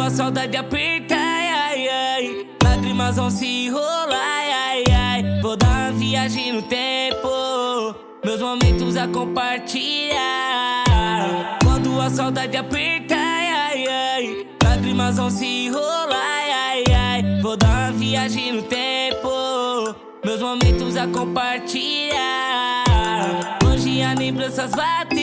a saudade aperta, ai, ai. Lágrimas vão se rolar, ai, ai. Vou dar uma viagem no tempo, meus momentos a compartilhar. Quando a saudade aperta, ai, ai. Lágrimas vão se rolar, ai, ai. Vou dar uma viagem no tempo, meus momentos a compartilhar. Hoje as lembranças bateu,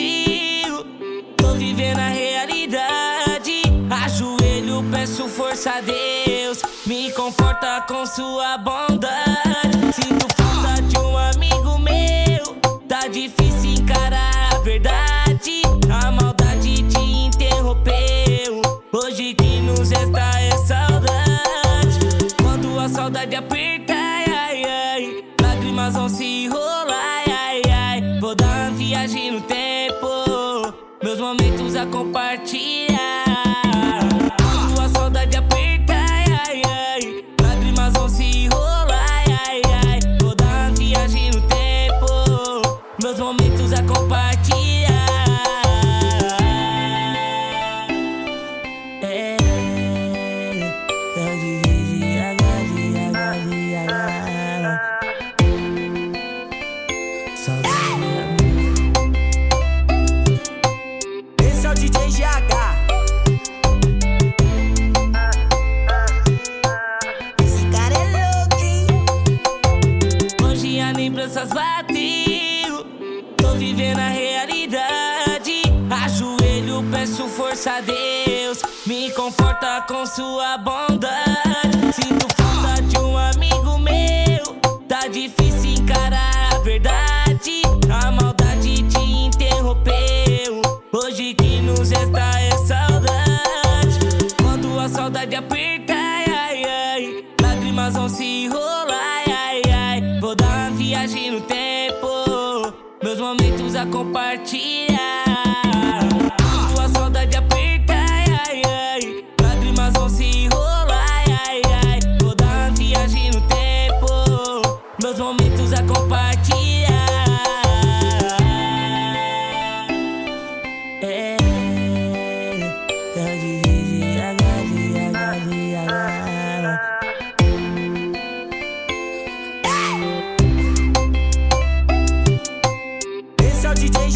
força a Deus, me conforta com sua bondade. Sinto falta de um amigo meu, tá difícil encarar a verdade. A maldade te interrompeu, hoje que nos resta é saudade. Quando a saudade aperta, ai, ai, lágrimas vão se rolar, ai, ai. Vou dar uma viagem no tempo, meus momentos a compartilhar. Esse é o DJ GH. Esse cara é louco? Hoje as lembranças bateu, tô vivendo a realidade. Ajoelho, peço força a Deus, me conforta com sua bondade. Sinto nós vão se enrolar, ai, ai. Vou dar uma viagem no tempo, meus momentos a compartilhar. Sinto a saudade apertar, ai, ai. Lágrimas vão se enrolar, ai, ai. Vou dar uma viagem no tempo, meus momentos a compartilhar.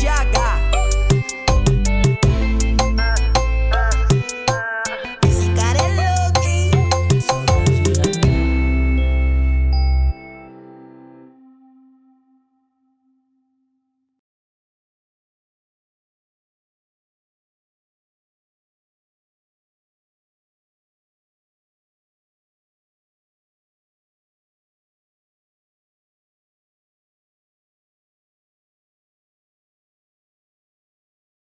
de H.